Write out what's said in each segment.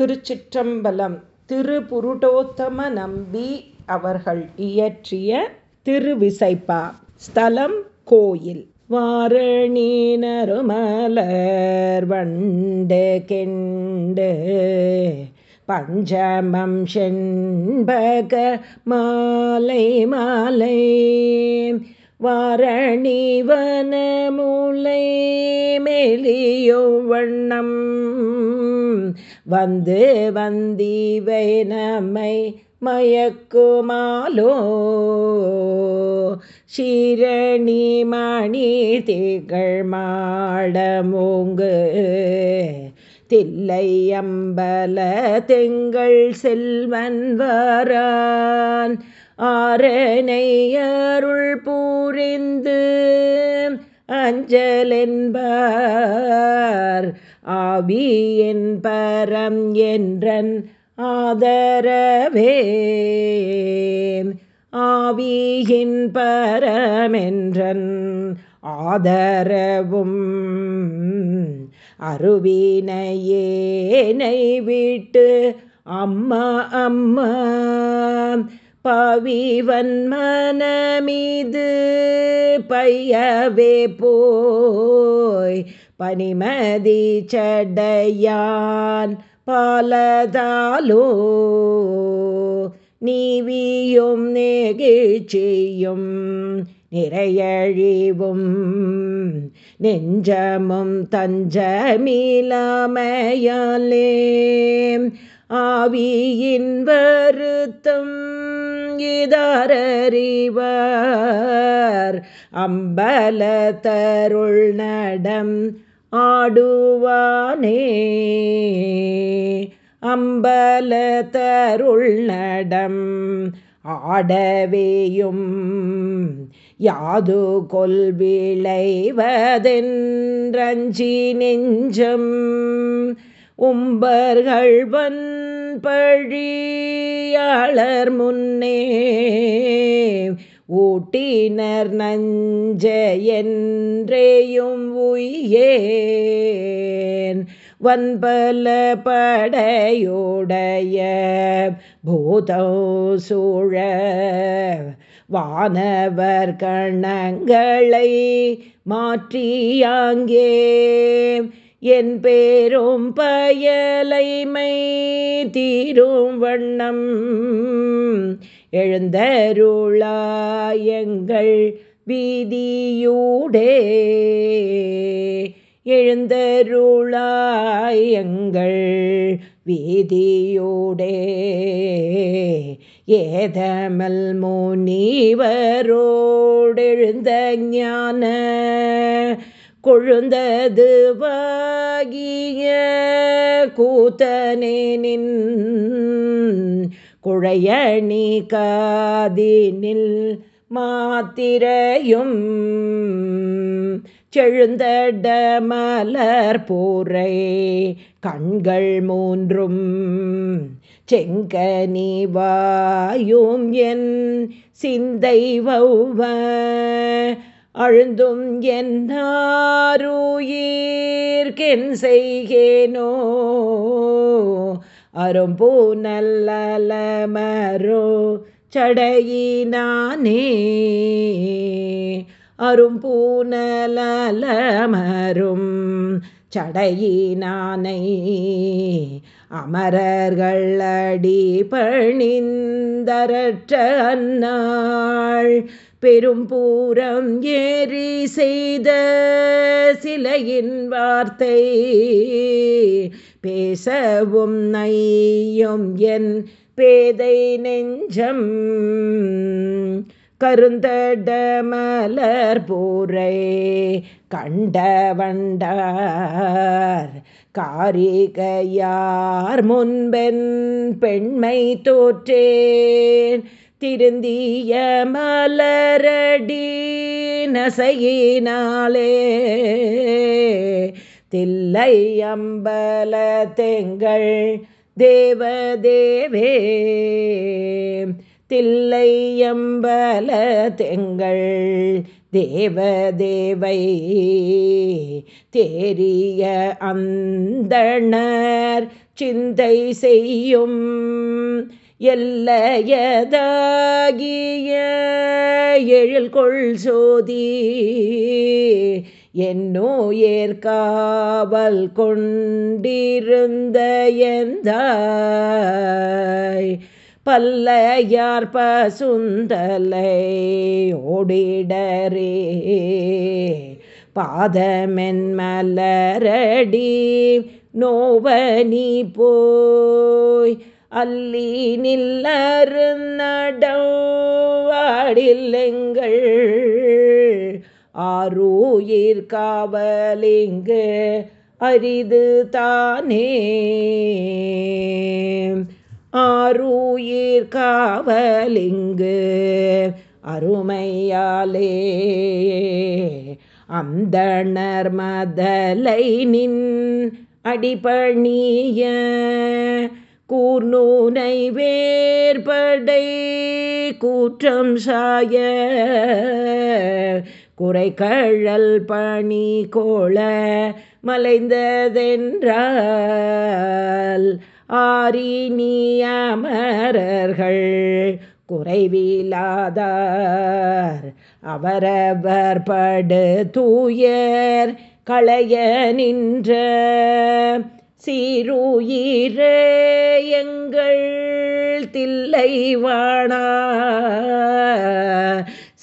திருச்சிற்றம்பலம் திரு புருடோத்தம நம்பி அவர்கள் இயற்றிய திருவிசைப்பா. ஸ்தலம் கோயில். வாரணீனருமலர் வண்டு கெண்டு பஞ்சமம் செண்பக மாலை மாலை வாரணிவன வனமுலை மெலியோ வண்ணம் வந்து வந்தீவை நம்மை மயக்குமாலோ. சீரணி மணி திகழ் மாடமோங்கு தில்லை அம்பல தெங்கள் செல்வன் வரான். ஆரணையருள் பூரிந்து அஞ்சலென்பார். ஆவி என் பரம் என்றன் ஆதரவே ஆவியின் பரமென்றன் ஆதரவும். அருவினையேனை விட்டு அம்மா அம்மா பவிவன் மனமீது பையவே போய் பனிமதி சடையான் பாலதாலோ. நீவியும் நெகிழ்ச்சியும் நிறையழிவும் நெஞ்சமும் தஞ்சமிலாமையாலே. ஆவியின் வருத்தம் இதறிவார் அம்பல தருள் நடம் ஆடுவானே. அம்பல தருள் நடம் ஆடவேயும் யாது கொல்விளைவதென்றஞ்சி நெஞ்சம். உம்பர்கள் வன் பழியாளர் முன்னே ஊட்டினர் நஞ்ச என்றேயும் உய்யேன். வன்பல படையோடைய பூதோ சூழ வானவர் கணங்களை மாற்றியாங்கே. என் பேரும் பயலைமை தீரும் வண்ணம். எழுந்தருளாயங்கள் வீதியூடே. எழுந்தருளாயங்கள் வீதியூடே. ஏதமல் முனிவரோடெழுந்த ஞான கொழுந்தது வாகிய கூத்தனே நின் குழையணி காதினில் மாத்திரையும் செழுந்தட மலர் போரை கண்கள் மூன்றும் செங்கனி வாயும் என் சிந்தை வௌவ அழுந்தும் என்னாருயிர்கென் செய்கேனோ? அரும்பூ நல்லமரோ சடையினானே. அரும்பூ நலமரும் சடையினானை. அமரர்கள் அடி பணிந்தரற்ற அன்னாள் பெரும் பூரம் ஏறி செய்த சிலையின் வார்த்தை பேசவும் நையும் என் பேதை நெஞ்சம். கருந்தடமலர் போரை கண்டவண்டார் காரிகையார் முன்பென் பெண்மை தோற்றேன். திருந்திய மலரடி நசையினாலே. தில்லை அம்பல தெங்கள் தேவதேவே. தில்லை அம்பல தெங்கள் தேவதேவை. தேரிய அந்தனர் சிந்தை செய்யும் எல்லையதாகிய எழில் கொள் சோதி என்னோ ஏற்காவல் கொண்டிருந்த எந்த பல்லையார் பசுந்தலை ஓடிடரே பாதமென் மலரடி நோவனி போய் அல்லி நில்லரு நடவாடில்லைங்கள் ஆரூயிர் காவலிங்கு அரிது தானே. ஆரூயிர் காவலிங்கு அருமையாலே. அந்தணர் மதலை நின் அடிபணிய கூர்நூனை வேர்படை கூற்றம் சாய குறை கழல் பணி கோள மலைந்ததென்றால் ஆரினி அமரர்கள் குறைவிலாதார். அவரவர் படு தூயர் களைய நின்ற சீருயிரே எங்கள் தில்லை வாணா.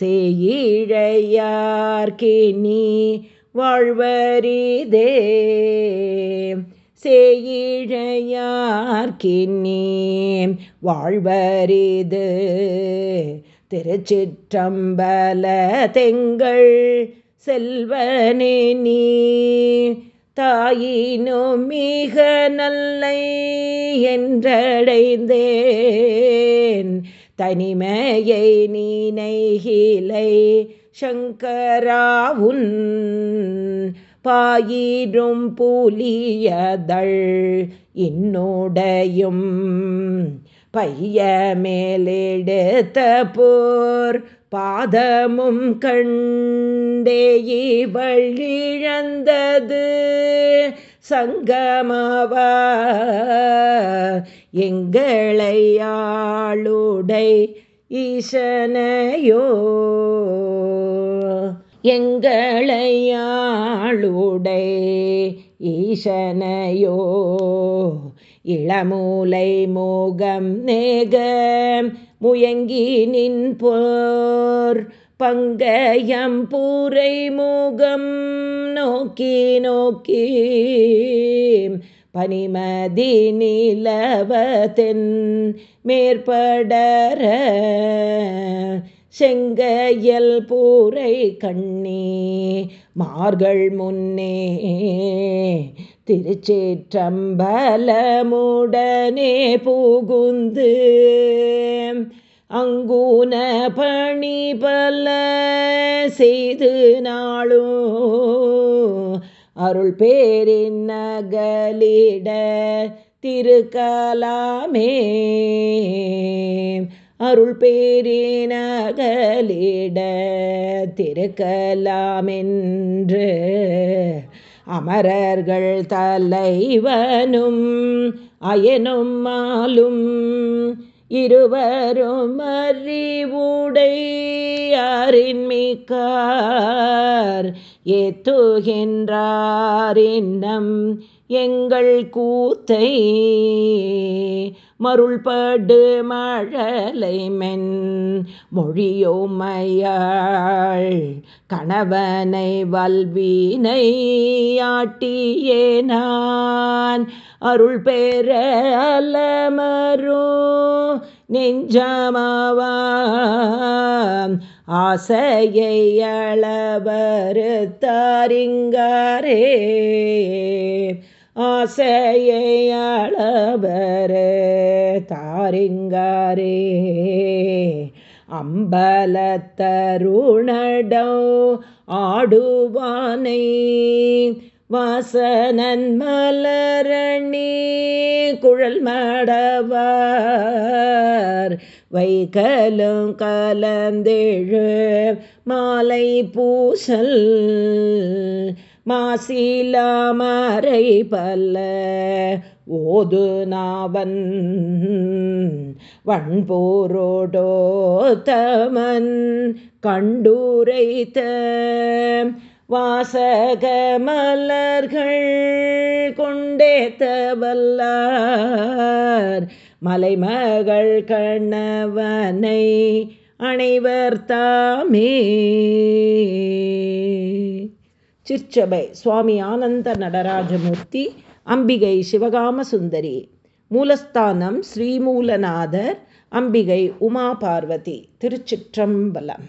செய்யிழையார்கினி வாழ்வரிதே செய்யிழையார்கினி வாழ்வரிது திருச்சிற்றம்பல தெங்கள் செல்வனே நீ. தாயினும் மிக நல்லை என்றடைந்தேன். தனிமையை நீனைகிலை சங்கராவுன் பாயிரும் புலியதள் இன்னோடையும். பைய மேலெடுத்த போர் பாதமும் கண்டே இவழிழந்தது இழந்தது சங்கமாவ எங்களை ஆளுடை ஈசனையோ. எங்களையாளுடை ஈசனையோ. இளமூலை மோகம் நேகம் முயங்கி நின்போர் பங்கயம் பூரை முகம் நோக்கி நோக்கி. பனிமதி நிலவதென் மேற்படர செங்கையல் பூரை கண்ணே மார்கள் முன்னே. திருச்சேற்றம்பலமுடனே புகுந்து அங்கூன பணி பல செய்து நாளும் அருள் பேரின் நகலிட திருக்கலாமே. அருள் பேரினகலிட திருக்கலாமென்று அமரர்கள் தலைவனும் அயனும் மாலும் இருவரும் அறிவுடையாரின் மிக்கார்? ஏத்துகின்றார் இன்னம் எங்கள் கூத்தை. மருள்படு மழலை மென் மொழியோமையாள். கணவனை வல்வினை ஆட்டியே நான். அருள் பெற அலமரும் நெஞ்சமாவாம். ஆசையை அளவறுத்தாரிங்காரே ஆசையை அளவரு தாரிங்காரே அம்பலத்தருணடம் ஆடுவானை. வாசனன் மலரணி குழல் மடவார். வைகலும் கலந்தேழு மாலை பூசல். மாசிலாமரை பல்ல ஓது நாவன். வண்போரோடோ தமன் கண்டுரைத்த வாசக மலர்கள் கொண்டேத்தவல்லார் மலைமகள் கண்ணவனை அனைவர் தாமே. சிற்சபை சுவாமி ஆனந்த நடராஜமூர்த்தி அம்பிகை சிவகாம சுந்தரி மூலஸ்தானம் ஸ்ரீமூலநாதர் அம்பிகை உமா பார்வதி திருச்சிற்றம்பலம்.